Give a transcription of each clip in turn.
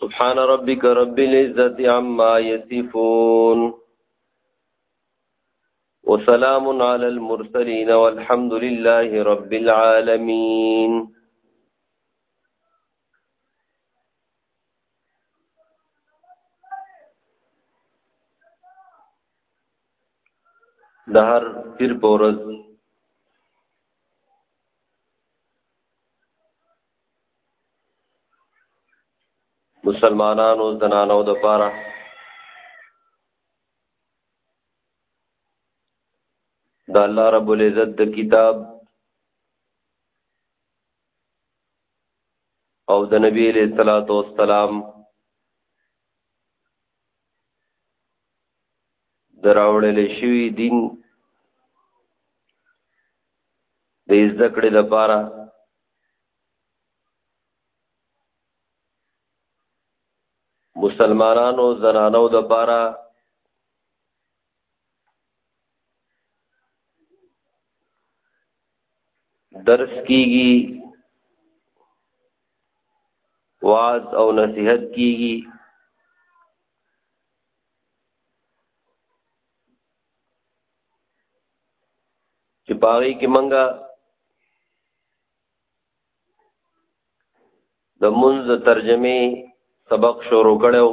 سبحان ربك رب العزة عما يصفون وسلام على المرسلين والحمد لله رب العالمين دهر پیر بورز مسلمانانو زنانو د پاره د الله رب العزت د کتاب او د نبی علیہ الصلوۃ والسلام دراوړل شوی دین د ذکر د پاره مسلمانانو زنانو د پاره درس کیږي واز او نصیحت کیږي چې باغې کې منګه د منځ ترجمه سبق شروع کړو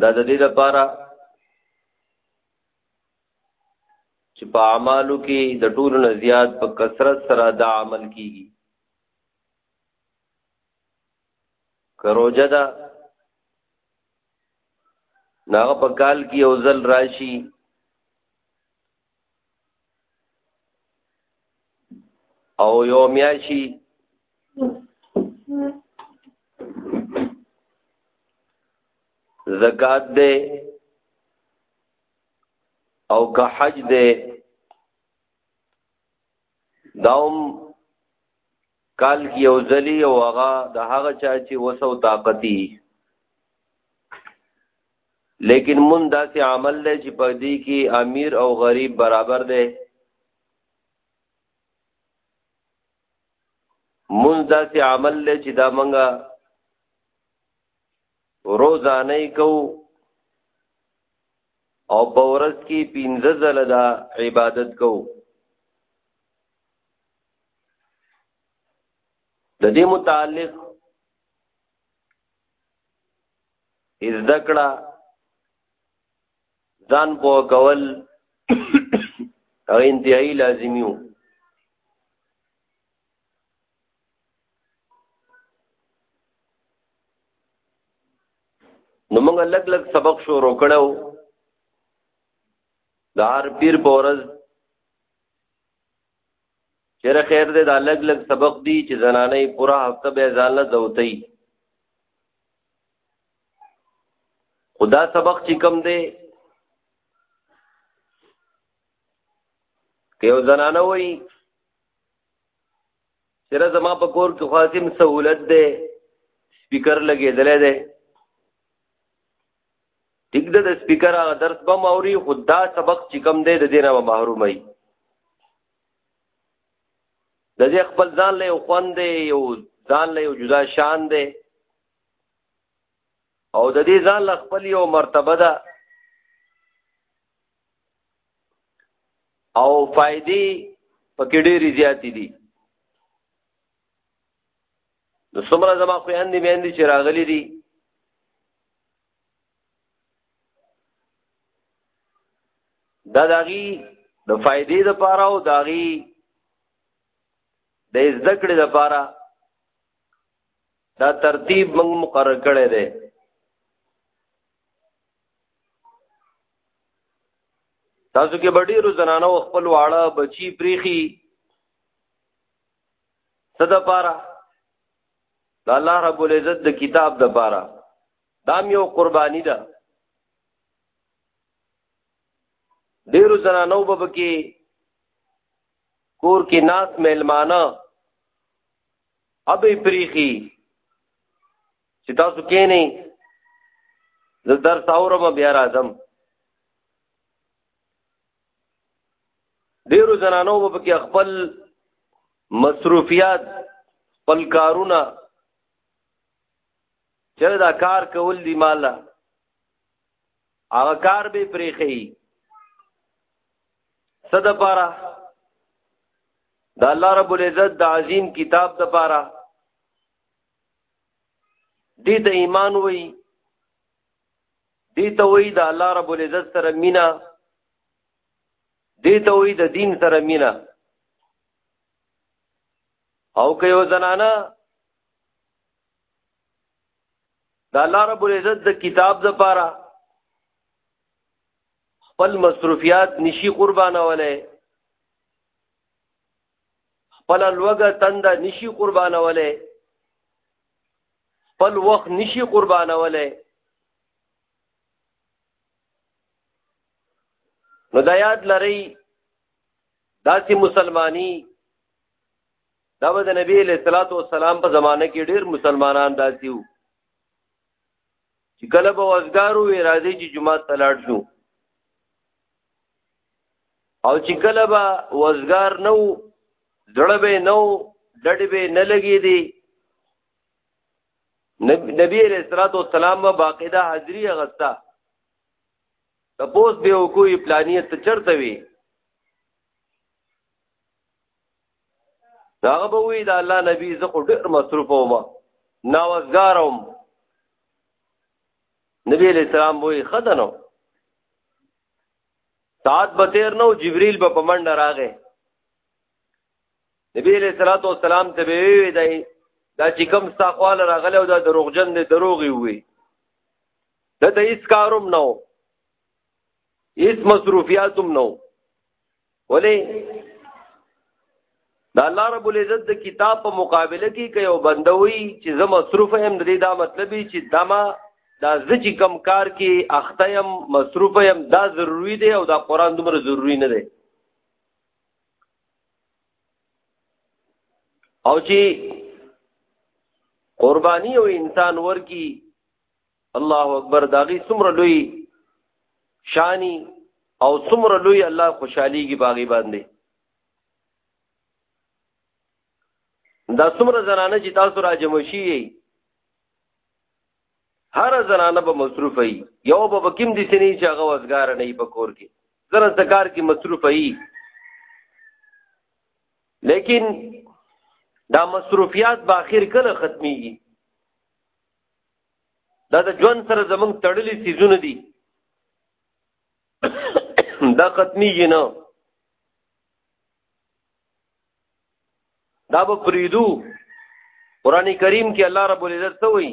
دا د دې لپاره چې په اعمالو کې د ټولو نه زیات په کثرت سره دا عمل کیږي کروجه ده ناغه په کال کې یو ځل راشي او یو میاشي زکات ده او که حج ده داوم کال کې یو ځلی او هغه د هغه چا چې وسو طاقتي لیکن مون داسې عمل دی چې په دې کې امیر او غریب برابر دی مون داسې عمل دی چې دا منګه روزانه کو او په ورځ کې پنځه ځله دا عبادت کو د دې متعلق از دکړه ځان په کول او انتهایی لازمی وو نو موږ لګ لګ سبق شروع کړو د هر پیر په ورځ چیرې خیر دې دا لګ لګ سبق دی چې زنانه پورا هفته به ځان له زوتي خدا سبق چې کم دی که یو زنانه وایي سره زما په کور کې خاصم سہولت ده سپیکر لګېدلې ده ټیک ده د سپیکر هغه درس به موري خدا سبق چې کم ده د دینه به محروم وي د دې خپل ځان له خوان دی یو ځان له یو جدا شان دی او د دې ځان له خپل یو مرتبه ده او فائدې پکې ډېرې زیاتې دي نو څومره زما خويندې میندې چې راغلي دي دا داغي د فائدې د پاره او داغي د زده کړې د پاره دا ترتیب موږ مقرر کړی دی تاسو کې بډیرو زنانو خپل واړه بچی پریخي صد پارا د الله رب العزت د کتاب د پارا دام یو قربانی ده دا. ډیرو زنانو به کې کور کې ناس مهلمانه ابې پریخي چې تاسو کې نه زه درس اورم بیا راځم ډیرو زنانو په کې خپل مصروفیات خپل کارونه چې دا کار کول دی مالا هغه کار به پریخي صد پاره د الله رب العزت د عظیم کتاب د پاره دې ته ایمان وای دې ته وای د الله رب العزت سره مینا دې ته وای د دین سره مینا او که یو زنانه د الله رب العزت د کتاب د پاره خپل مصروفیات نشي قربانولای خپل لوګه تنده نشي قربانولې خپل وخت نشي قربانولې نو دا یاد لري داسې مسلمانی دا به د نبی له صلوات و سلام په زمانه کې ډېر مسلمانان داسي وو چې کله به وزګارو وی راځي چې جمعه تلاړ شو او چې کله به وزګار نو دړه به نو ډډ به نه لګي دي نبی علیہ الصلوۃ والسلام با باقاعده حاضری غستا تپوس به وکوي پلانیت چرته وی دا به وی دا الله نبی زه خو ډیر مصروف وم ناوزګارم نبی علیہ السلام وی خدانو ساعت به تیر نو جبريل به په منډه راغې نبی علیہ الصلوۃ والسلام ته به وی دی دا چې کوم ستا خواله راغله او دا دروغجن دی دروغي وي د ته هیڅ کاروم نه و هیڅ مصروفیاتم نه و ولی دا الله رب العزت د کتاب په مقابله کې کوي او بندوي چې زه مصروف یم د دې دا مطلب چې دما دا زه چې کم کار کې اخته یم مصروف یم دا ضروری دی او دا قران دومره ضروری نه دی او چې قربانی او انسان ورکی الله اکبر داغي څومره لوی شانی او څومره لوی الله خوشحاليږي باغی باندې دا څومره زنانه چې تاسو را جمع شي هر زنانه به مصروف وي یو به بکیم دي سني چې هغه وزګار نه په کور کې زره سکار کې مصروف وي لیکن دا مصروفیات به اخر کله ختميږي دا د ژوند سره زمونږ تړلي سیزونه دي دا ختميږي نه دا به پریدو قران کریم کې الله رب العزت ته وایي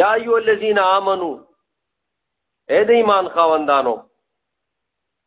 یا ایو الذین آمنو اے د ایمان خاوندانو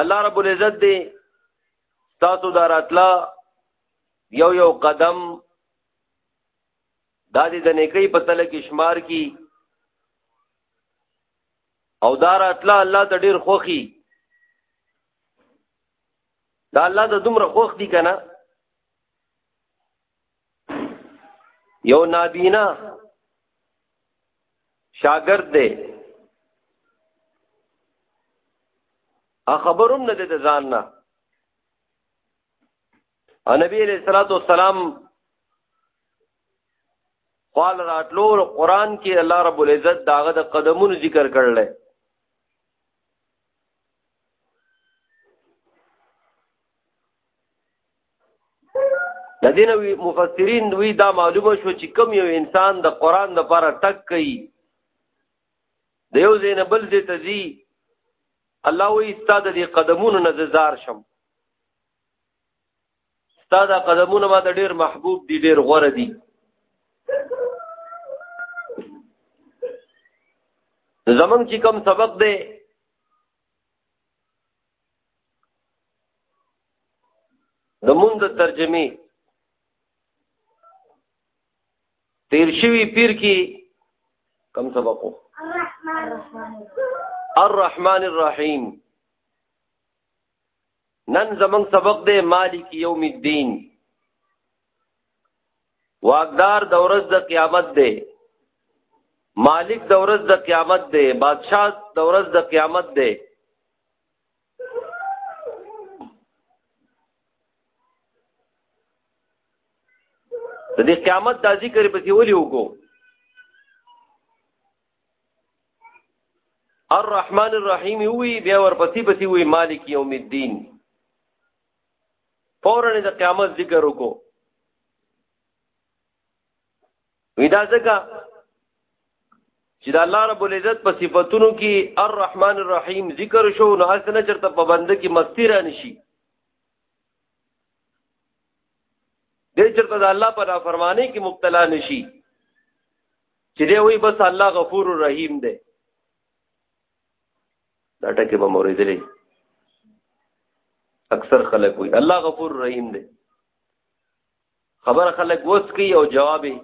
الله رب العزت دی تاسو دا راتلا یو یو قدم دا دې د نیکی په تل کې شمار کی او دا راتلا الله ته ډیر خوخي دا الله د دومره خوخ دي کنه یو نابینا شاګرد دی ا خبروم نه د ځان نه ا نبی علیہ الصلوۃ والسلام قال راتلو قرآن کې الله رب العزت داغه د قدمونو ذکر کړل د دین وی مفسرین وی دا معلومه شو چې کم یو انسان د قران د لپاره ټک کوي د یو زین بل دې تزي الله وی استاد دې قدمونو نظر شم استاد قدمونه ما د ډیر محبوب دي ډیر غوړه دي زمنګ چې کم سبق دی د مونږ د ترجمه تیر شوی پیر کې کم سبقو الرحمن الرحیم نن زمنګ سبق دی مالک یوم الدین واقدار د ورځ د قیامت دی مالک د ورځ د قیامت دی بادشاہ د ورځ د قیامت دی د دې قیامت د ذکر په سی ولي وکړو الرحمن الرحیم وی بیا ورپسې پسې وی مالک یوم الدین فورا د قیامت ذکر وکړو وی دا ځکه چې د الله رب العزت په صفاتونو کې الرحمن الرحیم ذکر شو نو اسنه چرته په بنده کې مستی را نشي دې چرته د الله په نافرمانی کې مبتلا نشي چې دی وای بس الله غفور الرحیم دی دا ټکه به موریدلې اکثر خلک وای الله غفور الرحیم دی خبره خلک وس کوي او جواب یې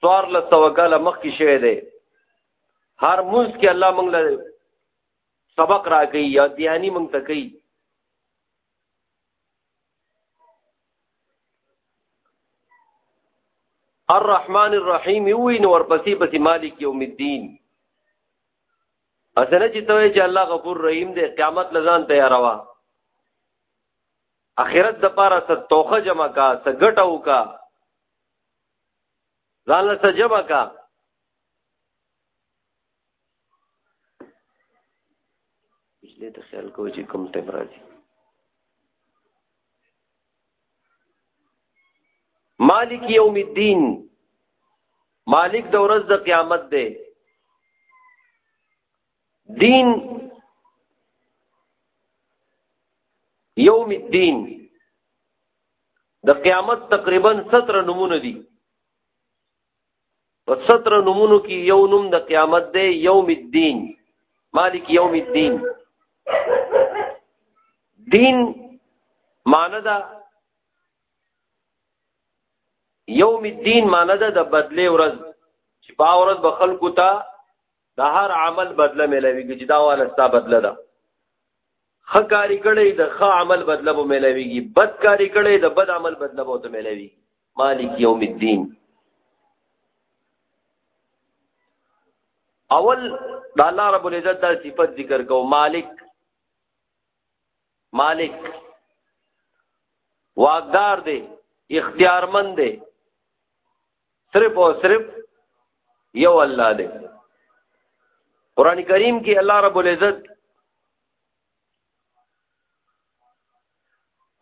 سوار له توکل مخ کې شوی دی هر موږ کې الله موږ له سبق راکړي یا دیانی موږ ته کوي الرحمن الرحیم وی نو ورپسې پسې مالک یوم الدین اسنه چې ته چې الله غفور رحیم دی قیامت لزان تیاروا اخرت د پاره څه توخه جمع کا څه ګټه وکا ځان له څه جمع کا بجلی ته خیال کوی چې کوم ټیم راځي مالک یوم الدین مالک د ورځ د قیامت دی دین یوم الدین د قیامت تقریبا 17 نمونه دي په 17 نمونو کې یو نوم د قیامت دی یوم الدین مالک یوم الدین دین معنی دا یوم الدین معنی دا د بدله ورځ چې په ورځ به خلکو ته د هر عمل بدله ملويږي چې دا والا ستا بدله ده خ کاری کړي د خ عمل بدله به ملويږي بد کاری کړي د بد عمل بدله به ته ملويږي مالک یوم الدین اول د الله رب العزت د صفت ذکر کو مالک مالک واقدار دی اختیارمند دی صرف او صرف یو الله دی قران کریم کې الله رب العزت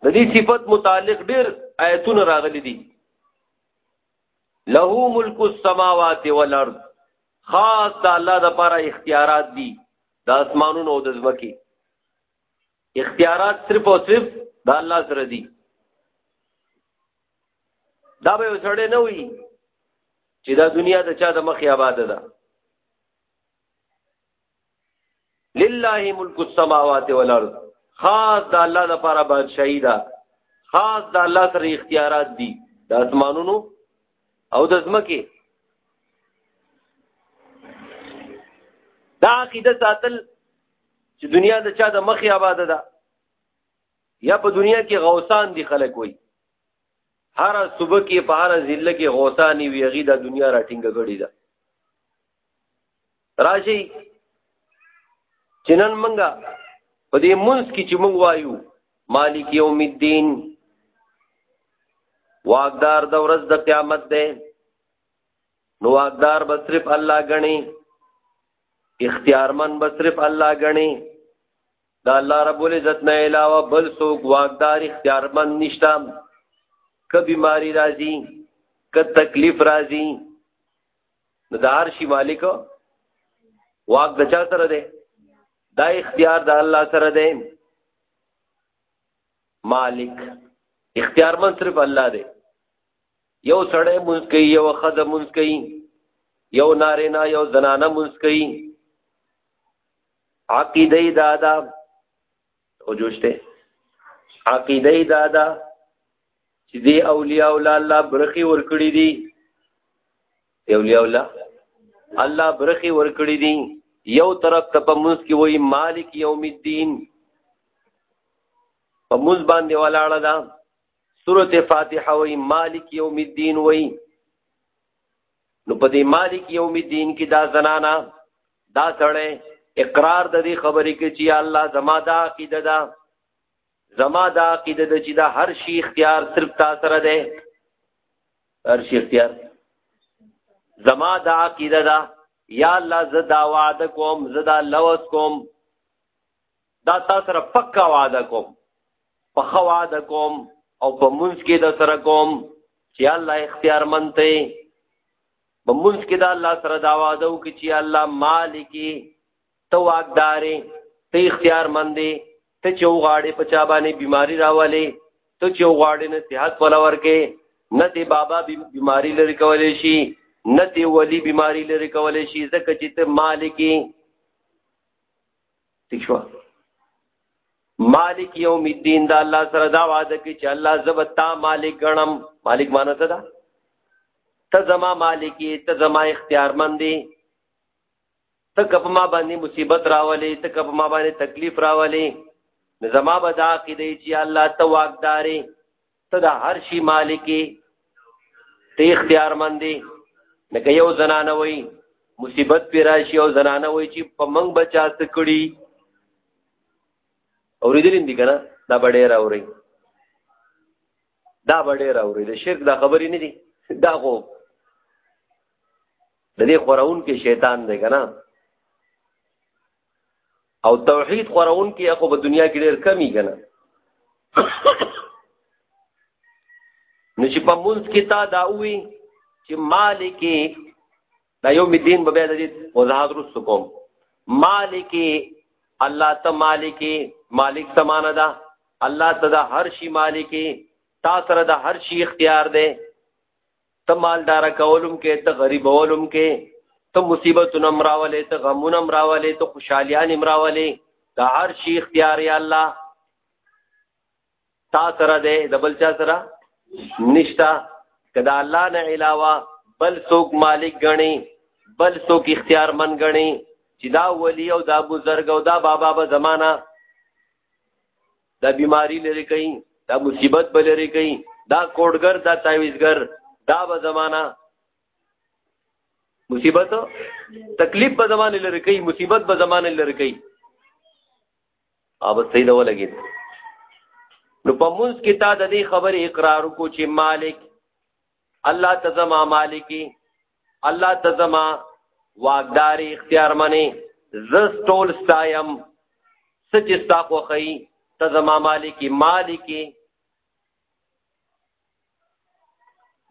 د دې صفت متعلق ډېر آیتونه راغلي دي له ملک السماوات والارض خاص د الله د لپاره اختیارات دي د اسمانونو او د ځمکې اختیارات صرف او صرف د الله سره دي دا به وسړې نه وي چې دا دنیا د چا د مخې آباد ده لله ملک السماوات والارض خاص د الله لپاره بادشاہي ده خاص د الله سره اختیارات دي د اسمانونو او د زمکه دا عقیده ساتل چې دنیا د چا د مخې آباد ده یا په دنیا کې غوسان دي خلک وي هر صوبه کې په هر ضلع کې غوسانی وي هغه د دنیا راټینګ غړي ده راشي چنن منګه په دې منس کې چې مونږ وایو مالک یوم الدین واقدار د ورځ د قیامت ده نو واقدار به صرف الله غني اختیارمن به صرف الله غني دا الله رب العزت نه علاوه بل څوک واقدار اختیارمند نشته که بیماری راځي که تکلیف راځي نو د هر شي مالک واک د چا سره دی دا اختیار د الله سره دی مالک اختیارمند صرف الله دی یو سړی مونږ کوي یو خزه مونږ کوي یو نارینه یو زنانه مونږ کوي عقیده دادا او جوشته عقیده دادا چې دی اولیاء الله برخي ور کړی دي اولیاء الله الله برخي ور کړی دي یو طرف ته په موږ کې وای مالک یوم الدین په موږ باندې ولاړه ده سورته فاتحه وای مالک یوم الدین وای نو په دې مالک یوم الدین کې دا زنانا دا سړی اقرار د دې خبرې کې چې الله زما دا عقیده ده زما دا عقیده ده چې دا هر شي اختیار صرف تا سره ده هر شي اختیار زما دا عقیده ده یا الله زه دا وعده کوم زه دا لوث کوم دا تا سره پکا وعده کوم په خو وعده کوم او په منځ کې دا سره کوم چې الله اختیار منته په منځ کې دا الله سره دا وعده وکړي چې الله مالکی ته واقدارې ته اختیار مندې ته چې وغاړې په چا باندې بیماری راولې ته چې وغاړې نه صحت ولا ورکې نه دی بابا بیماری لري کولې شي نه دی ولی بیماری لري کولې شي ځکه چې ته مالکی ٹھیک شو مالک یوم الدین دا الله سره دا وعده کوي چې الله زبتا مالک غنم مالک معنی څه ده ته زما مالکی ته زما اختیار مندي ته کپ ما باندې مصیبت راولي ته کپ ما باندې تکلیف راولي زما بدا کې دی چې الله ته واقدارې ته د هر شي مالکی ته اختیار مندي لکه یو زنانه وای مصیبت پی راشي او زنانه وای چې په منګ بچا سکړي اوریدل دي کنه دا بډې راوري دا بډې راوري د شرک دا خبرې نه دي دا خو د دې خوراون کې شیطان دی کنه او توحید خورون کې اخو په دنیا کې ډېر کمی کنه نو چې په مونږ کې تا دا وی چې مالک دا یو مدین به د دې وضاحت رسو کوم مالک الله ته مالک مالک سمانه ده الله ته د هر شي مالک تا سره د هر شي اختیار ده ته مالدار کولم کې ته غریب ولم کې ته مصیبتونه مراولې ته غمونه مراولې ته خوشحالیان مراولې دا هر شي اختیار یا الله تا سره ده د بل چا سره نشتا کدا الله نه علاوه بل څوک مالک غني بل څوک اختیار من غني چې دا ولی او دا بزرګ او دا بابا به زمانہ دا بیماری لري کوي دا مصیبت به لري کوي دا کوډګر دا تعویزګر دا به زمانہ مصیبت تکلیف به زمانه لري کوي مصیبت به زمانه لري کوي اوب سید ولګید نو په موږ کې تا د دې خبرې اقرار کو چې مالک الله تزما مالکی الله تزما واقداری اختیار منی زس ټول ستایم سچ ستا خوخی تزما مالکی مالکی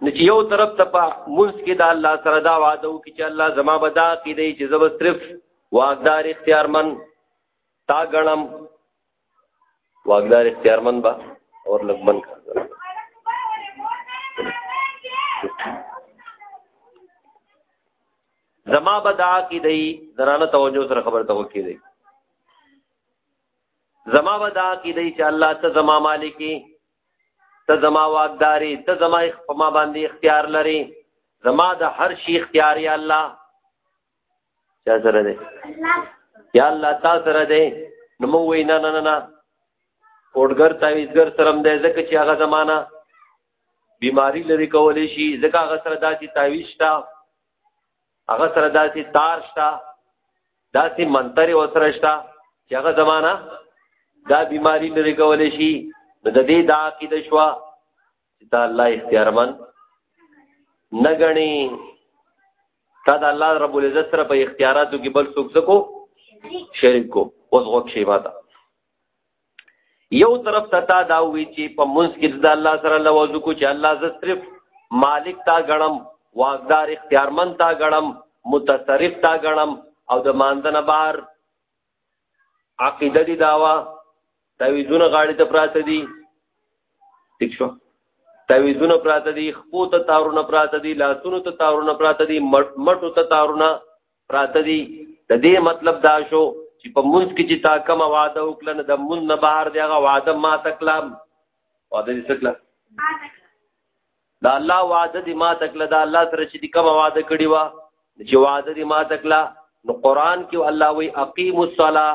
نو چې یو طرف ته په منځ کې د الله سره دا وعده وکړي چې الله زما به دا عقیده چې زه به صرف واقدار اختیارمن تا ګڼم واګدار اختیارمن با اور لګمن کا زما بدا کی دی درانه توجه سره خبر ته وکی دی زما بدا کی دی چې الله ته زما مالکی ته زما واګداری ته زما په ما باندې اختیار لري زما د هر شي اختیار یا الله چا سره دی یا الله تا سره دی نو موږ وی نه نه نه کوډګر تعویذګر سره دی ځکه چې هغه زمانہ بیماری لري کولې شي ځکه هغه سره داسې تعویذ شته هغه سره داسې تار شته داسې منتر او سره شته چې هغه زمانہ دا بیماری لري کولې شي نو د دې دا عقیده شو چې دا الله اختیارمن نه غني تا د الله رب العزت سره په اختیاراتو کې بل څوک زکو شریک کو اوس غوښ شي ماته یو طرف ته تا دا وی چې په منځ کې د الله سره لوازو کو چې الله ز صرف مالک تا غنم واغدار اختیارمن تا غنم متصرف تا غنم او د ماندنه بهر عقیده دی داوا تعویذونه غاړي ته پراته دي ٹھیک شو تعویذونه پراته دي خپو ته تارونه پراته دي لاسونو ته تارونه پراته دي مټو ته تارونه پراته دي د دې مطلب دا شو چې په منځ کې چې تا کوم وعده وکړه نه د مون نه بهر دی هغه وعده ما تکلام وعده دې تکلام دا الله وعده دې ما تکله دا الله سره چې کوم وعده کړی و چې وعده دې ما تکله نو قران کې الله وی اقیم الصلاه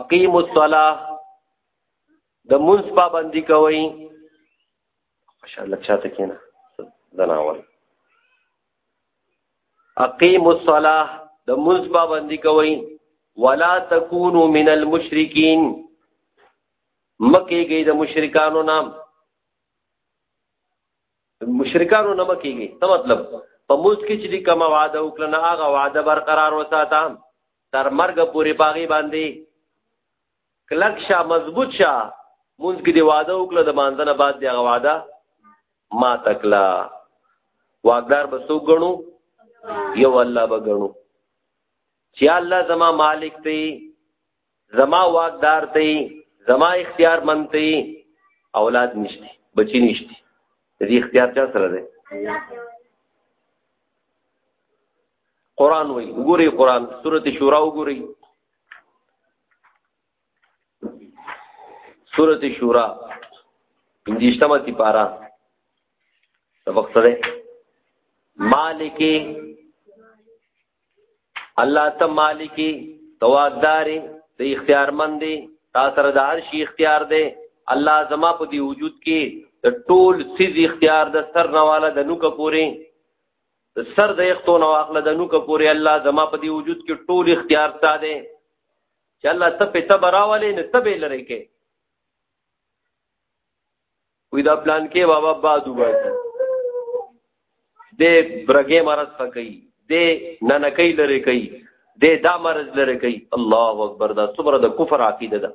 اقیم الصلاه د منځ پابندي کوي ماشاءالله چاته کینا زناور اقیم الصلاه د منځ پابندي کوي ولا تکونو من المشرکین مکیږي د مشرکانو نام مشرکانو نه مکیږي څه مطلب په ملک کې چې کومه وعده وکړه نه هغه وعده برقرار وساته تر مرګ پورې باغی باندې کلک شه مضبوط شه مونږ کې دی وعده وکړه د مانځنه بعد دی هغه وعده ما تکلا واقدار به سو غنو یو الله به غنو چې الله زما مالک دی زما واقدار دی زما اختیار من دی اولاد نشتی بچی نشتی دې اختیار چا سره دی قران وای ګوري قران سورته شورا وګوري سورته شورا پنځشتمه تی پارا سبق سره مالک الله ته مالک تواقدار ته اختیارمند تا سره د هر شي اختیار دی الله زما په دی وجود کې د ټول سیز اختیار د سر نواله د نوک پورې سر د یختو نو اخله د نوک پورې الله زما په دې وجود کې ټول اختیار ساده چې الله ته په تب راولې نه تب لری کې وې دا پلان کې بابا بادو باسي د برګې مرز خکې د ننکې لری کې د دا مرز لری کې الله اکبر دا صبر د کفر عقیده ده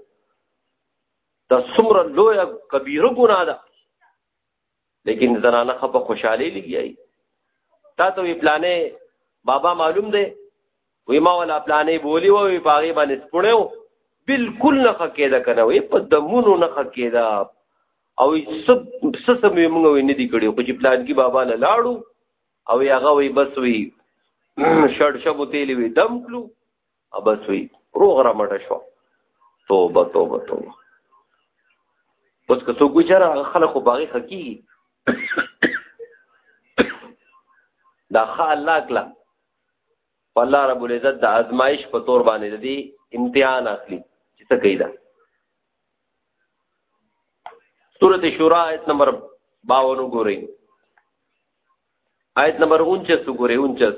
دا صبر لوی کبیره ګناه ده لیکن زنانه خپ خوشاله لګیای تا ته وی پلانې بابا معلوم دی وی ما ولا پلانې بولی وی پاغي باندې سپړیو بالکل نه خکېده کنه وی په دمونو نه خکېده او سب سسم یې موږ وی نه دی کړی خو چې پلان کې بابا له لاړو او هغه وی بس وی شړ شبو تیلی وی دم کلو ابس وی روغ را مټه شو توبه توبه توبه اوس که څوک وچاره هغه خلکو باغې خکی دا خا الله کلا الله رب العزت د ازمایش په تور باندې د دې امتحان اخلي چې څه کوي دا سورته شورا آیت نمبر 52 وګورئ آیت نمبر 49 وګورئ 49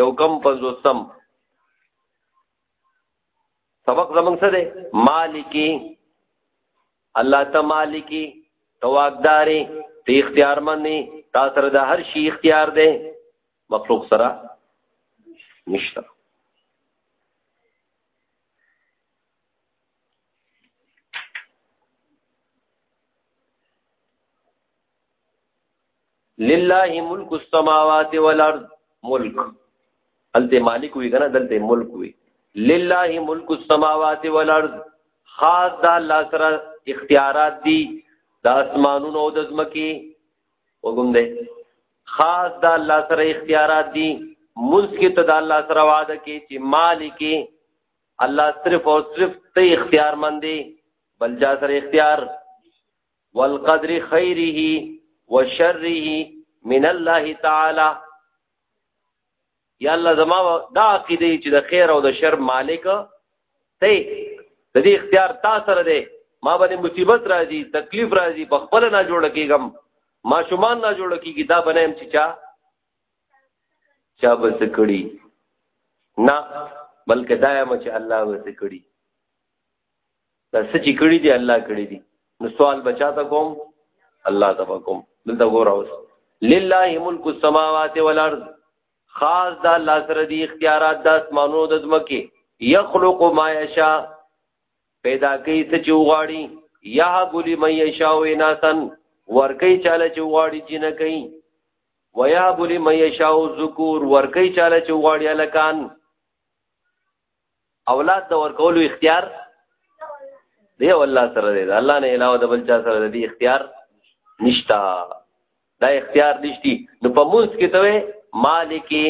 یو کم 50 سبق زمنګ څه دی مالکی الله ته مالکی تواقداري ته اختیار منی تا سره د هر شي اختیار دی مخلوق سره نشته لله ملک السماوات والارض ملک الته مالک وی کنه دلته ملک وی لله ملک السماوات والارض خاص د الله سره اختیارات دي د اسمانونو او د زمکي وګم دې خاص د الله سره اختیارات دي منځ کې ته د الله سره وعده کې چې مالک الله صرف او صرف ته اختیار مندي بل جا سره اختیار والقدر خيره وشره من الله تعالی یا الله زما دا عقیده چې د خیر او د شر مالک ته د دې اختیار تا سره دی ما باندې مصیبت راځي تکلیف راځي په خپل نه جوړ کېږم ما شومان نه جوړ کېږي دا بنایم چې چا چا بس کړی نه بلکې دایم چې الله وسه کړی دا سچې کړي دي الله کړي دي نو سوال بچا ته کوم الله ته کوم دلته ګور اوس لله ملک السماوات والارض خاص دا الله سره دي اختیارات د اسمانو د ځمکه یخلق ما یشا پیدا کوي څه چې وغواړي یهب لمن یشاء اناسن ورکی چاله چې وغواړي جنہ کوي ویهب لمن یشاء الذکور ورکی چاله چې وغواړي الکان اولاد د ورکولو اختیار دی الله سره دی الله نه علاوه د بل چا سره دی اختیار نشتا دا اختیار نشتی نو په موږ کې ته مالکی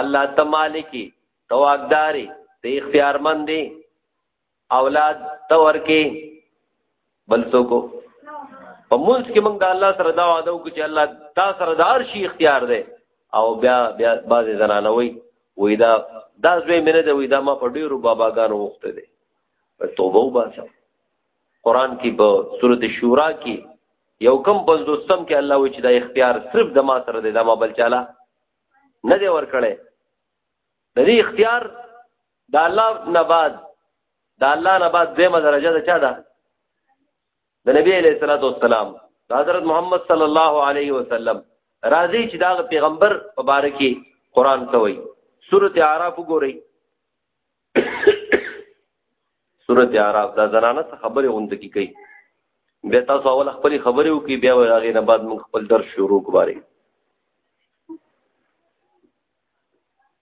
الله ته مالکی تواقداری ته اختیارمند دی اولاد ته ورکې بل څوک په مونږ کې موږ د الله سره دا وعده وکړو چې الله تا سره د هر شي اختیار دی او بیا بیا بعضې زنانه وایي وایي دا دا زوی مې نه دی وایي دا ما په ډېرو باباګانو غوښتی دی توبه وباسه قرآن کې په صورت شورا کې یو کم پنځوستم کې الله وایي چې دا اختیار صرف د ما سره دی دا ما بل چاله نه دی ورکړی د دې اختیار دا الله نه بعد دا الله نه بعد دیمه درجه ده چا ده د نبی علیہ الصلوۃ والسلام حضرت محمد صلی الله علیه وسلم راضی چې دا پیغمبر مبارکي قران ته وایي سورته اعراف وګورئ سورته اعراف دا زنانه څه خبره غونډه کی کوي بیا تاسو اول خپل خبره وکي بیا هغه نه بعد موږ خپل درس شروع کوو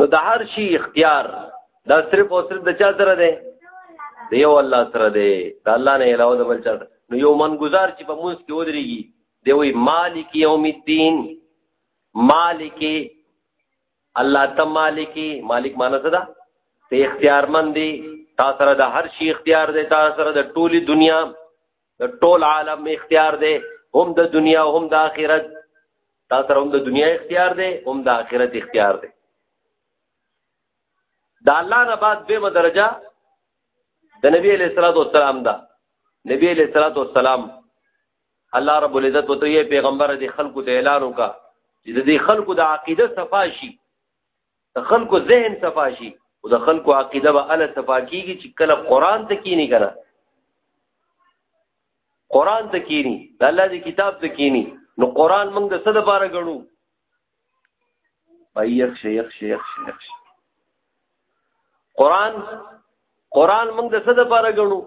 نو د هر شي اختیار دا صرف او صرف د چا سره دی د یو الله سره دی د الله نه علاوه د بل چا نو یو منګزار چې په موږ کې ودرېږي دی وی مالک یوم الدین مالک الله ته مالک مالک معنی څه ده ته اختیارمند دی تا سره د هر شي اختیار دی تا سره د ټولي دنیا د ټول عالم اختیار دی هم د دنیا هم د آخرت تا سره هم د دنیا اختیار دی هم د آخرت اختیار دی د الله نه بعد به درجه د نبی علیہ الصلوۃ والسلام دا نبی علیہ الصلوۃ والسلام الله رب العزت وته یې پیغمبر دي خلکو ته اعلان وکا چې د دې خلکو د عقیده صفاشي د خلکو ذهن صفا شي او د خلکو عقیده به ال صفا کیږي چې کله قران ته کینی کنه قران ته کینی د الله دی کتاب ته کینی نو قران موږ د څه لپاره غړو بایخ شیخ شیخ شیخ قران قران موږ د څه لپاره غړو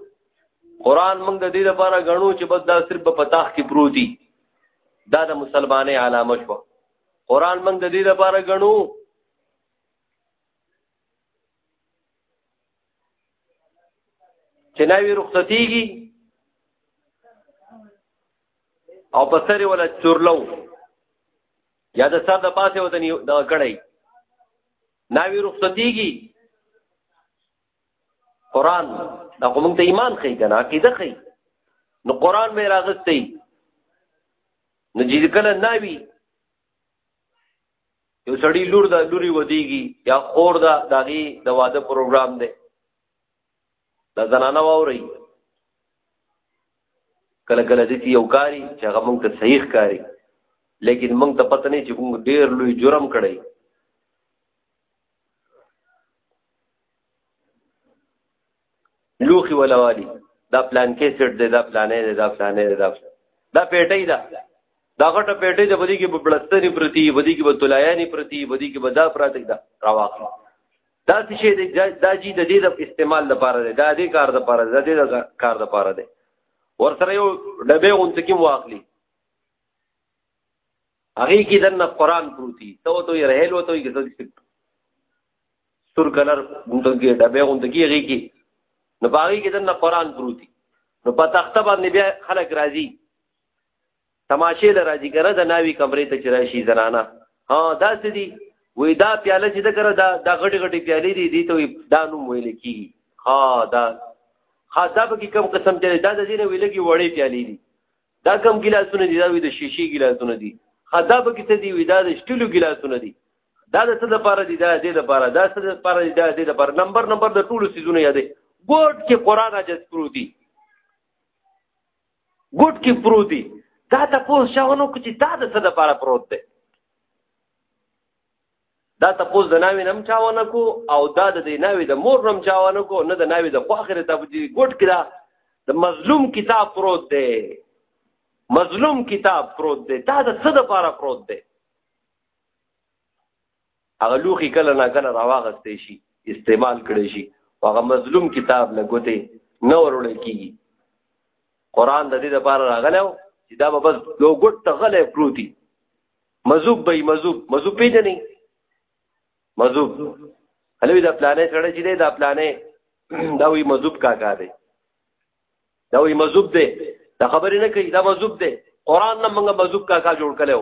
قران موږ د دې لپاره غړو چې بس دا صرف په پتاخ کې پروتي دا د مسلمانې علامه شو قران موږ د دې لپاره غنو چې ناوی رخصتیږي او په سره ولا چورلو یا د سر د پاسه ودنی د کړی ناوی رخصتیږي قران دا کوم ته ایمان خې کنه عقیده خې نو قران مې راغستې نو چې کله ناوي یو سړی لور دا لوري ودیږي یا خور دا داغي د واده پروګرام دی دا زنانه ووري کله کله دې یو کاری چې هغه مونږ ته صحیح کاری لیکن مونږ ته پته نه چې مونږ ډیر لوی جرم کړی لوخي ولوالي دا پلان کې سټ دی دا پلانې دی دا پلانې دی دا دا پیټي دا دا غټه پیټي د بدی کې په بلستنی پرتی بدی کې په تلایانی پرتی بدی کې بدا پراته دا راواخله دا څه شي دی دا جی د دې د استعمال لپاره دی دا دې کار د لپاره دی دا دې کار د لپاره دی ور سره یو ډبه غونته کې واخلي هغه کې دنه قران پروتي ته ته یې رهل وته یې ګذر سور کلر غونډه ډبه غونډه کیږي کی نو باغی کې دنه قران پروتي نو په تخته باندې بیا خلک راځي تماشې ل راځي کنه د ناوی کمرې ته چرای شي زنانا ها دا څه دي وې دا پیاله چې دا کړه دا دا غټي غټي پیالې دي دي ته دا نوم ویل کی ها دا ها دا به کوم قسم چې دا د دینه ویل کی وړې پیالې دي دا کم ګلاسونه دي دا وی د شیشې ګلاسونه دي ها دا به کې څه دي وی دا د شټلو ګلاسونه دي دا د څه لپاره دی دا دې لپاره دا څه لپاره دی دا دې لپاره نمبر نمبر د ټولو سيزونو یادې ګوډ کې قران اجازه پرو دی ګوډ کې پرو دی دا ته پوه شاونو چې دا د څه لپاره پروت دی دا تپوس د ناوی نم چاونه کو او دا د دې ناوی د مور نم چاونه کو نه د ناوی د خو اخر ته بجې ګډ کړه د مظلوم کتاب پروت دی مظلوم کتاب پروت دی دا د څه د پاره پروت دی هغه لوخي کله نه کله راواغستې شي استعمال کړي شي هغه مظلوم کتاب نه ګوتې نه ورول کیږي قران د دې لپاره راغلو چې دا به بس یو ګټ ته غلې پروتي مذوب به مذوب مذوب پیژنې مذوب هلوی دا پلانې سره چې دا پلانې دا وی مذوب کاکا دی دا وی مذوب دی دا خبرې نه کوي دا مذوب دی قران نه موږ مذوب کاکا جوړ کړو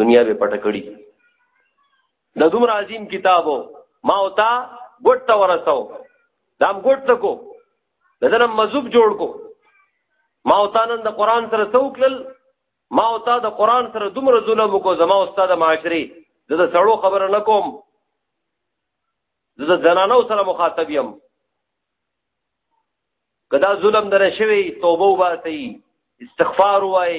دنیا به پټ کړی د دومره عظیم کتابو ما او تا ګټ ته ورساو دام ګټ تکو دغه مذوب جوړ کو ما او تا نن د قران سره څوکل ما او تا د قران سره دومره ظلم کو زما استاد معاشري د سړو خبره نه کوم د زنانو سره مخاطب یم کدا ظلم در شوی توبه وباسي استغفار وای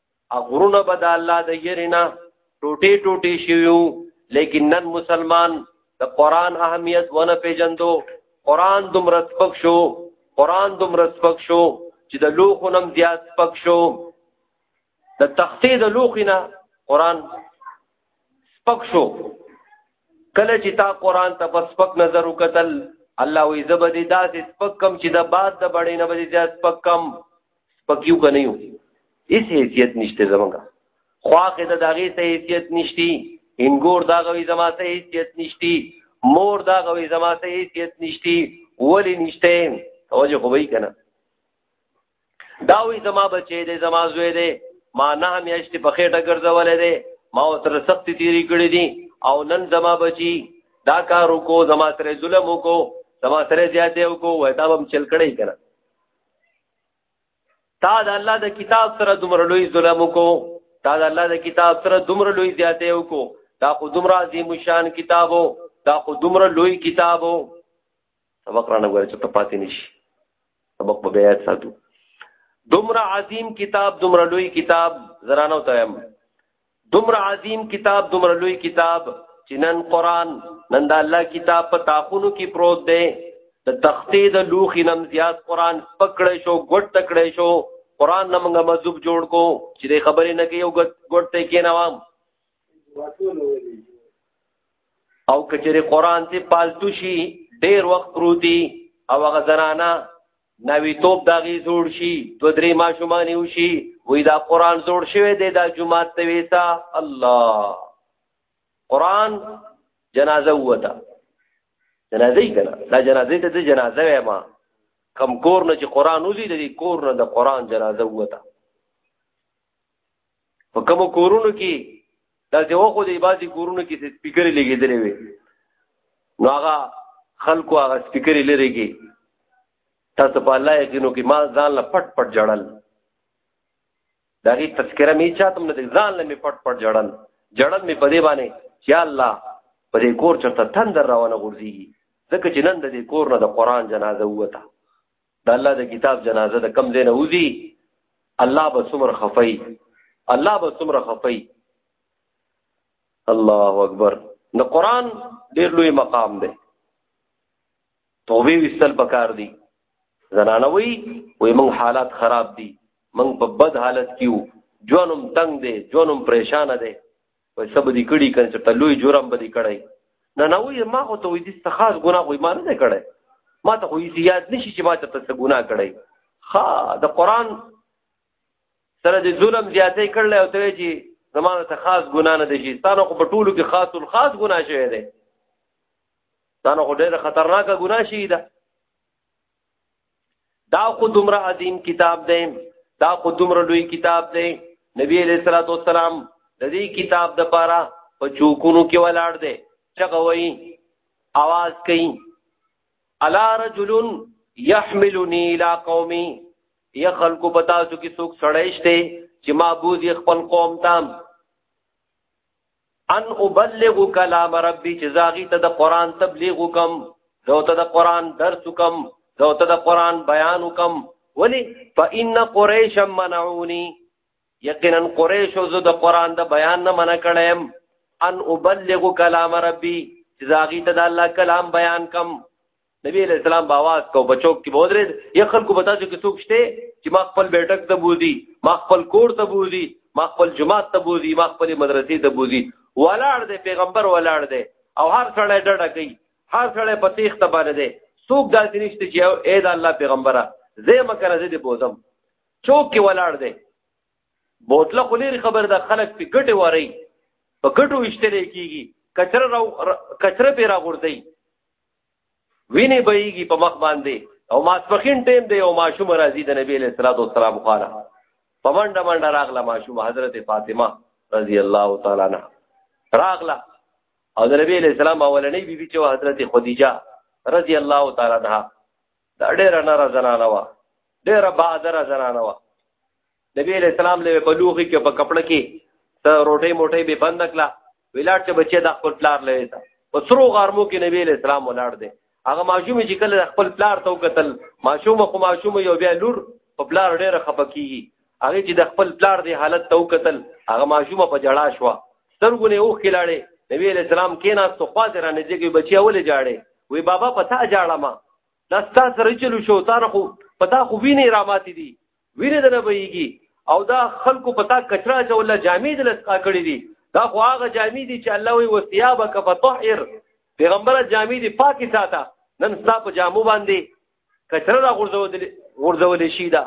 غرونه به د الله د يرنا ټوټي ټوټي شيو لیکن نن مسلمان د قران اهمیت ونه پیژندو قران دوم رسپک شو قران دوم رسپک شو چې د لوخو نم زیات سپک شو د تختې د لوخینا قران سپک شو کله چې تا قران ته په سپک نظر وکتل الله وی زبدی داسې سپک کم چې د باد د بړې نه بده زیات سپک کم سپکیو کنه یو هیڅ حیثیت نشته زمونږ خوا کې د داغې ته حیثیت نشتی انګور دا غوي زما ته حیثیت نشتی مور دا غوي زما ته حیثیت نشتی ولی نشته توجه کوی کنه دا وی زما بچی دی زما زوی دی ما نه میاشتې په خېټه ګرځولې دی ما تر سخت تیری کړې دي او نن زما بچی دا کار وکړو زما سره ظلم وکړو زما سره زیاتې وکړو وای دا هم چل کړی کنه تا د الله د کتاب سره دومره لوی ظلم وکړو تا د الله د کتاب سره دومره لوی زیاته وکړو دا خو دومره عظیم شان کتابو دا خو دومره لوی کتابو سبق را نه غواړي چې ته پاتې نشي سبق په بیا ساتو دومره عظیم کتاب دومره لوی کتاب زرانو ته دومره عظیم کتاب دومره لوی کتاب چې نن قران نن د الله کتاب په تاخونو کې پروت دی د تختې د لوخي نم زیات قران پکړې شو ګټ تکړې شو قران نمنګ مذوب جوړ کو چې د خبرې نه کې یو ګټ ته کې نوام او کچره قران ته پالتو شي ډېر وخت پروتي او غزنانا نوی توپ داغي جوړ شي دو درې ماشومان یو شي وې دا قران جوړ شوی دی دا جمعه ته ویسا الله قران جنازه وته جنازه یې کړه دا جنازه ته جنازه وې ما کم کور نه چې قران وزي د کور نه د قران جنازه وته په کوم کورونو کې دا چې وخو دی بازي کورونو کې سپیکر لګیدلې وي نو هغه خلکو هغه سپیکر لري کې تاسو په الله یقینو کې ما ځان لا پټ پټ جړل دا غي تذکرہ می چاته نه ځان لا می پټ پټ جړل جړل می په دې باندې چې الله په دې کور چرته تندر راونه غورځيږي ځکه چې نن د دې کور نه د قران جنازه وته د الله د کتاب جنازه د کم ځای نه وځي الله به څومره خفای الله به څومره خفای الله اکبر نو قران ډیر لوی مقام دی توبه وستل پکار دی زنانه وی وی موږ حالات خراب دي موږ په بد حالت کیو جونم تنگ دی جونم پریشان دی وای سب دې کړي کنه چې تلوي جرم به دې کړای نه نه وای ما خو ته وې دې خاص ګناه خو ما نه کړای ما ته خو یې یاد نشي چې ما ته څه ګناه کړای ها د قران سره دې ظلم زیاتې کړل او ته چې زمانه ته خاص ګناه نه دي چې ستانه خو په ټولو کې خاص ول خاص ګناه شوی دی ستانه خو ډېر خطرناک ګناه شي دا دا خو دومره عظیم کتاب دی دا خو دومره لوی کتاب دی نبی علیہ الصلوۃ والسلام د دې کتاب د پاره په چوکونو کې ولاړ دی چغوي आवाज کوي الا رجل يحملني الى قومي یا خلکو پتا سو کې څوک سړیشته چې معبود خپل قوم تام ان ابلغ کلام ربي چې زاغي ته د قران تبلیغ وکم زه ته د قران درس وکم زه ته د قران بیان وکم ولی فإن قريش منعوني یقینا قریش زو د قران د بیان نه منع کړم ان ابلغ کلام ربي چې زاغي ته د الله کلام بیان کم نبی علیہ السلام باواز کو بچوک کې بودرید یا خلکو بتا چې څوک شته چې ما خپل بیٹک ته بوزي ما خپل کور ته بوزي ما خپل جماعت ته بوزي ما خپل مدرسې ته بوزي ولاړ دی پیغمبر ولاړ دی او هر سړی ډډه کوي هر سړی په تیخ ته باندې دی څوک داسې نشته چې اے دا الله پیغمبره زه مکر زه دې بوزم چوک کې ولاړ دی بوتله خو لري خبر ده خلک په ګټه وری په ګټو وشتل کیږي کچره را کچره پیرا غورځي ویني بهيږي په مخ باندې او ماسپخین ټیم دی او ماشوم راځي د نبی له سلام او سلام خاله په منډه منډه راغله ماشوم حضرت فاطمه رضی الله تعالی عنها راغله او د نبی له سلام اولنې بیبي چې حضرت خدیجه رضی الله تعالی عنها دا ډېر نره زنانه و ډېر بادر زنانه و نبی علیہ السلام له په لوخي کې په کپړه کې ته روټي موټي به بند کړه ویلاړ چې بچي د خپل پلار لوي تا په سرو غارمو کې نبی علیہ السلام ولاړ دی هغه ماشوم چې کله خپل پلار ته وکتل ماشوم خو ماشوم یو بیا لور په پلار ډېر خپکی هغه چې د خپل پلار دی حالت ته وکتل هغه ماشوم په جړا شو سترګونه او خلاړې نبی علیہ السلام کینا څو خاطر نه دي کې بچي اول جاړې وی بابا پتا جاړه ما دا ستاسو رچلو شو تار خو پتا خو ویني راماتې دي ویره دنه بهږي او دا خلکو پتا کچرا چې الله جامع دې لسقا کړی دي دا خو هغه جامع دي چې الله وي وثيابک فطهر پیغمبر جامع دي پاکي ساته نن ستا په جامو باندې کچرا را غورځول غورځول شي دا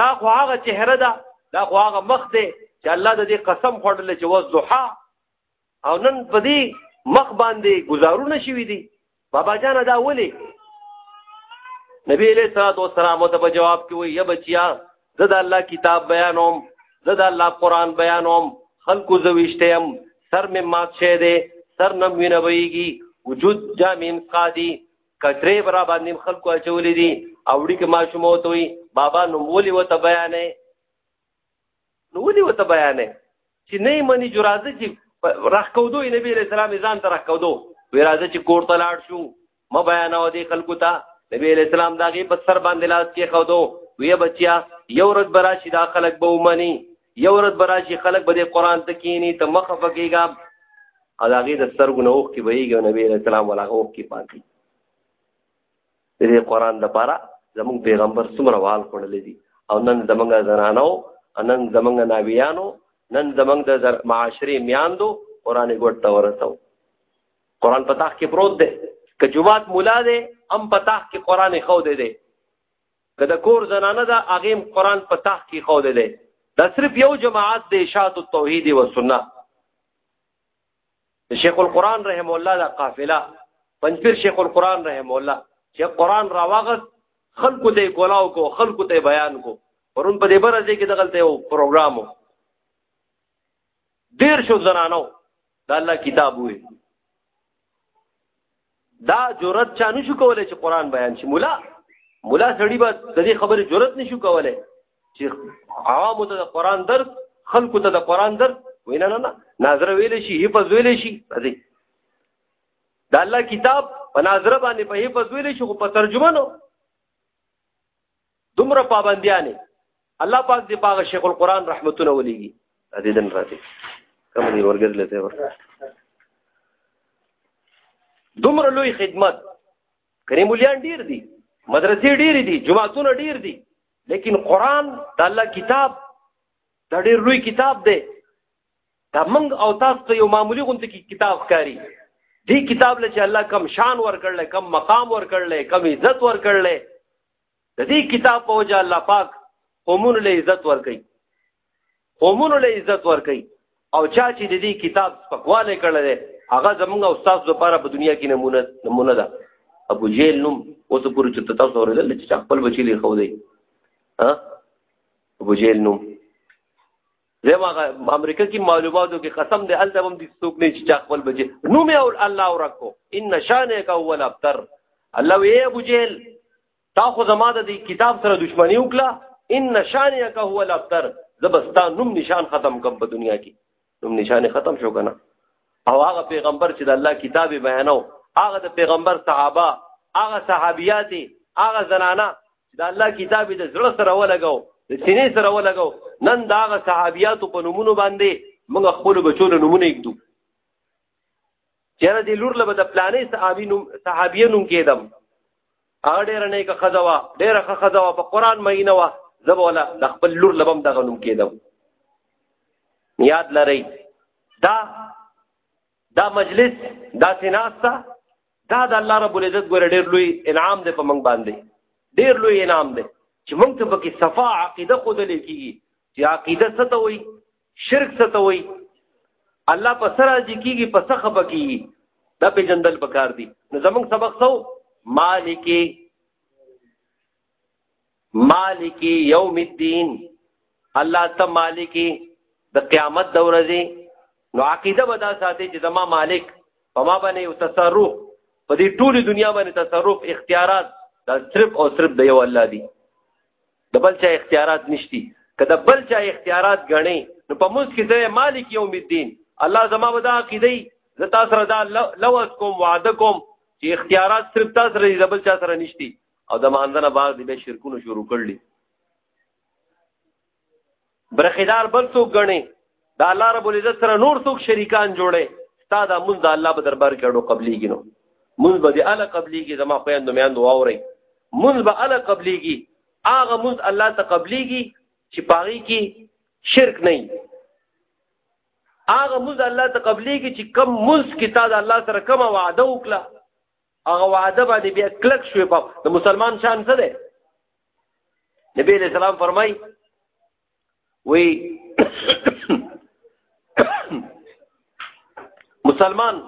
دا خو هغه چهره ده دا خو هغه مخ دی چې الله د دې قسم خوړل چې وز دوحا او نن په دې مخ باندې گزارونه شوي دي بابا جان دا ولي نبی علیہ الصلوۃ والسلام ته په جواب کې وي یا بچیا زه د الله کتاب بیانوم زه د الله قران بیانوم خلکو زويشتم سر مې مات شه دي سر نم وینه ویږي وجود جامین قادی کترې برا باندې خلکو اچولې دي اوړي کې ماشومو ته وي بابا نومولي وته بیانې نو ولي وته بیانې چې نه مني جرازه چې راخکودو نبی علیہ السلام ځان ته راخکودو ورازه چې کور ته لاړ شو ما بیانو دي خلکو ته نبی علیہ السلام داغه په سر باندې لاس کې خودو وی بچیا یو ورځ براشي دا خلک به ومني یو ورځ براشي خلک به د قران ته کینی ته مخه فکیګا او داغه د سترګو نوخ کې ویږي نبی علیہ السلام ولا اوخ کې پاتې د دې قران د پاره زموږ پیغمبر څومره وال کړل دي او نن زموږ زنانو نن زموږ ناویانو نن زموږ د معاشري میاندو قران ګډ ته ورسو قران په تاخ کې پروت دی که جمعات مولا دی ام په تاخ کې قران خو دی دی که د کور زنانه ده اغیم قران په تاخ کې خو دی دی دا صرف یو جماعت دی شاعت التوحید و سنت شیخ القرآن رحم الله دا قافله پنځپیر شیخ القرآن رحم الله چې قرآن راوغت خلکو ته کولاو کو خلکو ته بیان کو پرون په دې برځه کې دغلته یو پروګرام ډیر شو زنانو دا الله کتاب وې دا جرأت چا نشو کولای چې قران بیان شي مولا مولا سړی به د دې خبرې جرأت نشو کولای چې عوامو ته د قران درس خلکو ته د قران درس وینا نه نه ناظر ویل شي حفظ ویل شي دې د الله کتاب په ناظر باندې په حفظ ویل شي خو په ترجمه نو دومره پابندیانې الله پاک دې پاغه شیخ القرآن رحمتونه ولېږي دې دن راځي کوم دې ورګر لته ور دومره لوی خدمت کریم ولیان ډیر دي مدرسې ډیر دي جماعتونه ډیر دي لیکن قرآن د الله کتاب دا ډیر لوی کتاب دی دا منګ او تاسو ته یو معمولی غونته کې کتاب ښکاری دې کتاب له چې الله کم شان ور کړل کم مقام ور کړل کم عزت ور کړل د دې کتاب په وجه الله پاک قومونو له عزت ورکړي قومونو له عزت ورکړي او چا چې د دې کتاب سپکواله کړل هغه زمونږ استاد لپاره په دنیا کې نمونه نمونه ده ابو جیل نوم اوس پورې چې تاسو اورېدل چې خپل بچی لري خو دی ها ابو جیل نوم زم هغه امریکا کې معلوماتو کې قسم دې الته هم دې څوک نه چې چا خپل بچي نو مې او الله ورکو ان شانه کا اول ابتر الله وی ابو جهل تا خو زما د کتاب سره دښمنی وکړه ان شانه کا اول ابتر زبستا نوم نشان ختم کوم په دنیا کې نوم نشان ختم شو کنه او هغه پیغمبر چې د الله کتاب بیانو هغه د پیغمبر صحابه هغه صحابيات هغه زنانه چې دا الله کتاب د زړه سره ولګاو د سینې سره ولګاو نن دا غ صحابياتو په نمونه باندې موږ خپل بچو له نمونه یکدو چیرې د لور له د پلانې صحابي نوم صحابي نوم کېدم هغه ډېر نه کا خزوا ډېر ښه خزوا په قران مینه وا زب ولا د خپل لور لبم دغه نوم کېدم یاد لرئ دا دا مجلس دا سیناستا دا د الله رب العزت ګوره ډېر لوی انعام دی په موږ باندې ډېر لوی انعام دی چې موږ ته پکې صفا عقیده ښودل کېږي چې عقیده څه ته وایي شرک څه ته وایي الله په سره راضي کېږي په څه خفه کېږي دا پېژندل پکار دي نو زموږ سبق څه مالکې مالک یوم الدین الله ته مالک د قیامت د ورځې نو عقیده به دا ساتي چې زما مالک په ما باندې یو تصرف په دې ټولې دنیا باندې تصرف اختیارات دا صرف او صرف د یو الله دی د بل چا اختیارات نشتی که د بل چا اختیارات غني نو په موږ کې ځای مالک یوم الدین الله زما به دا عقیده زه تاسو سره دا لوز کوم وعده کوم چې اختیارات صرف تاسو سره د بل چا سره نشتی او د مانځنه باغ دی به شرکونه شروع کړل برخیدار بل څوک غني دا الله رب العزت سره نور څوک شریکان جوړي تا دا مونږ د الله په دربار کې اړو قبليږي نو مونږ به د الله قبليږي زما خويندو میاندو واوري مونږ به الله قبليږي هغه مونږ الله ته قبليږي چې پاغي کې شرک نه هغه مونږ الله ته قبليږي چې کم مونږ کې تا د الله سره کومه وعده وکړه هغه وعده باندې بیا کلک شوې په د مسلمان شان څه دی نبی علیہ السلام فرمای وی مسلمان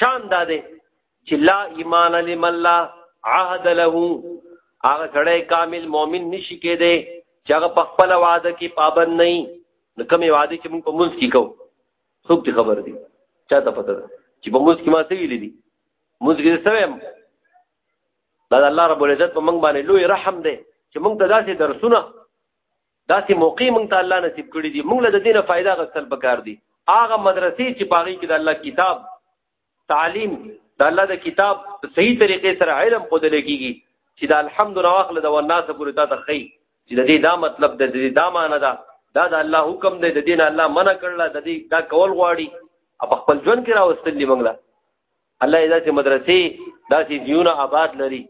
شان دا دی چې لا ایمان لمن لا عهد له هغه سړی کامل مؤمن نشي کېده چې هغه په خپل وعده کې پابند نه وي نو کومې وعده چې موږ په منځ کې کوو څوک خبر دي چا ته پته ده چې په موږ کې ما څه ویلي دي موږ دې سویم دا الله رب العزت په موږ باندې لوی رحم دی چې موږ ته داسې درسونه داسې موقع موږ ته الله نصیب کړی دی موږ له دې نه فائدہ غوښتل پکار دی هغه مدرسې چې باغی کې د الله کتاب تعلیم د الله د کتاب په صحیح طریقې سره علم خودل کیږي چې د الحمد واخله د وناس پورې تا ته خي چې د دې دا مطلب د دې دا معنی ده دا د الله حکم دی د دین الله منع کړل د دې دا کول غواړي په خپل ژوند کې راوستل دی موږ الله یې داسې مدرسې داسې دیونه آباد لري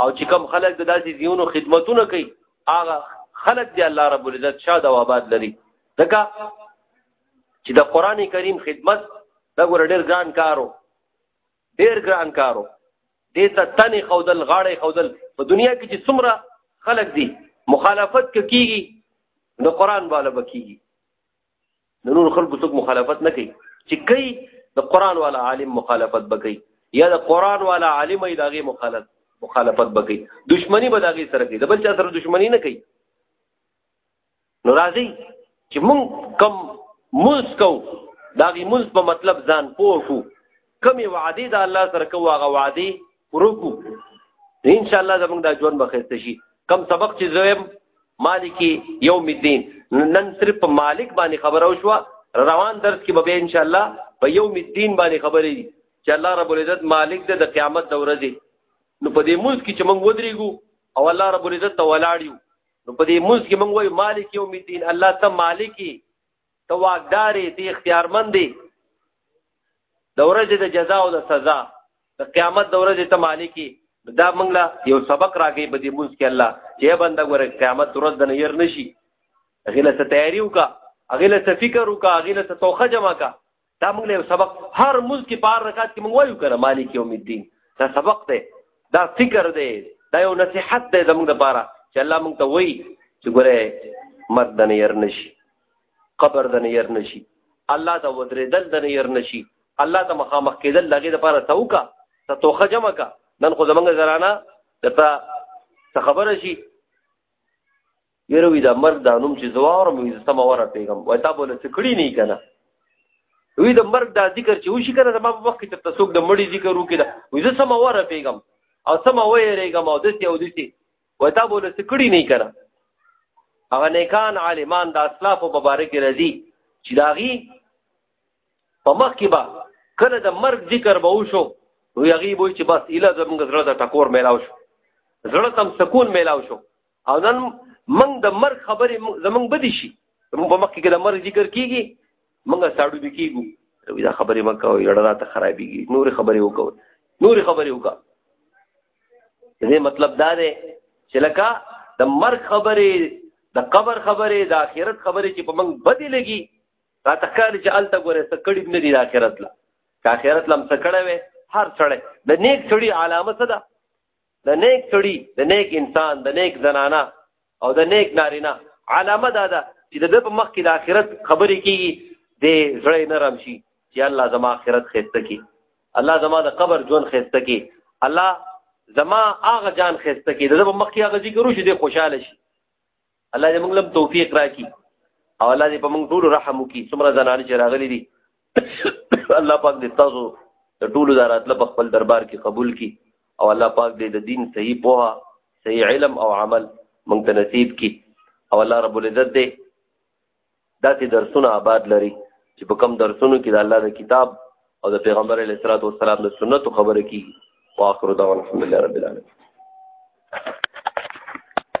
او چې کم خلک د داسې دیونو خدمتونه کوي هغه خلک دی الله رب العزت شاد او آباد لري ځکه چې د قران کریم خدمت دا ګور ډېر ګران کارو ډېر ګران کارو دې ته تنې خودل غاړې خودل په دنیا کې چې څومره خلک دي مخالفت کیږي نو قران بالا بکیږي د نور خلکو څوک مخالفت نه کوي چې کوي د قران والا عالم مخالفت بکي یا د قران والا عالم ای داغه مخالفت مخالفت بکي دشمنی به داغه سره کوي د بل چا سره دشمنی نه کوي نو راځي چې مونږ کم مونږ کو داغه مونږ په مطلب ځان پوه کو کمی وعده د الله سره کو هغه وعده وروکو ان شاء الله زمونږ دا ژوند به خسته شي کم سبق چې زویم مالکی یوم الدین نن صرف په مالک باندې خبره وشوه روان درس کې به ان شاء الله په یوم الدین باندې خبرې دي چې الله رب العزت مالک ده د قیامت د ورځې نو په دې موږ کې چې موږ ودرېګو او الله رب العزت ته ولاړ یو نو په دې موږ کې موږ وایو مالک یوم الدین الله ته مالکی ته واقدارې تی اختیارمند دی د ورځې د جزا او د سزا د قیامت د ورځې ته مالکی دا موږ له یو سبق راګي په دې مونږ کې الله چې بنده ګوره قیامت ورځ د نیر نشي غله ته تیاری وکا غله ته فکر وکا غله ته توخه جمع کا دا موږ له سبق هر موږ کې بار رکعت کې موږ وایو کنه مالک یوم الدین دا سبق دی دا فکر دی دا یو نصیحت دی زموږ لپاره چې الله موږ ته وایي چې ګوره مرګ د نه ير نشي قبر د نه ير نشي الله ته ودرېدل د نه ير نشي الله ته مخامخ کېدل لګي د پاره توکا ته توخه جمع کا نن خو زمونږ زرانه دته څه خبره شي یره وی دا مرګ دا نوم چې زوار مې زسته ما وره پیغام وای تا بوله څه کړی نه کنه وی د مرګ دا ذکر چې وشي کنه ما په وخت کې ته څوک د مړی ذکر وکړه وی زه سم وره پیغام او سم وای ریګم او دسی او دسی وای تا بوله څه کړی نه کنه هغه نیکان عالمان د اسلاف مبارک رضی چې داغي په مخ کې با کله د مرګ ذکر به وشو وی هغه وای چې بس اله زمونږ زړه د ټکور میلاو شو زړه تم سکون میلاو شو او نن موږ د مرګ خبرې زموږ بدې شي زموږ په مخ کې د مرګ ذکر کېږي موږ ساړو به کېږو دا خبرې مه کوئ یړه راته خرابېږي نورې خبرې وکړئ نورې خبرې وکړه دې مطلب دا دی چې لکه د مرګ خبرې د قبر خبرې د آخرت خبرې چې په موږ بدې لګي راته ښکاري چې هلته ګورې څه کړي نه دي د آخرت له که آخرت له هم څه کړی وی هر سړی د نیک سړي علامه څه ده د نیک سړي د نیک انسان د نیک زنانه او د نیک نارینه علامه دا ده چې د په مخ کې د آخرت خبرې کیږي د زړه نرم شي چې الله زما آخرت خسته کی الله زما د قبر ژوند خسته کی الله زما هغه جان خسته کی د په مخ کې هغه ذکر شي د خوشاله شي الله دې موږ له توفیق راکړي او الله دې په موږ ټول رحم وکړي څومره زنان چې راغلي دي الله پاک دې تاسو د ټول زارات له خپل دربار کې قبول کړي او الله پاک دې د دین صحیح پوها صحیح علم او عمل موږ ته نصیب کړي او الله رب العزت دې داسې درسونه آباد لري چې په کوم درسونو کې د الله د کتاب او د پیغمبر علیه الصلاۃ والسلام د سنتو خبره کی واخر دعوانا الحمدلله رب العالمین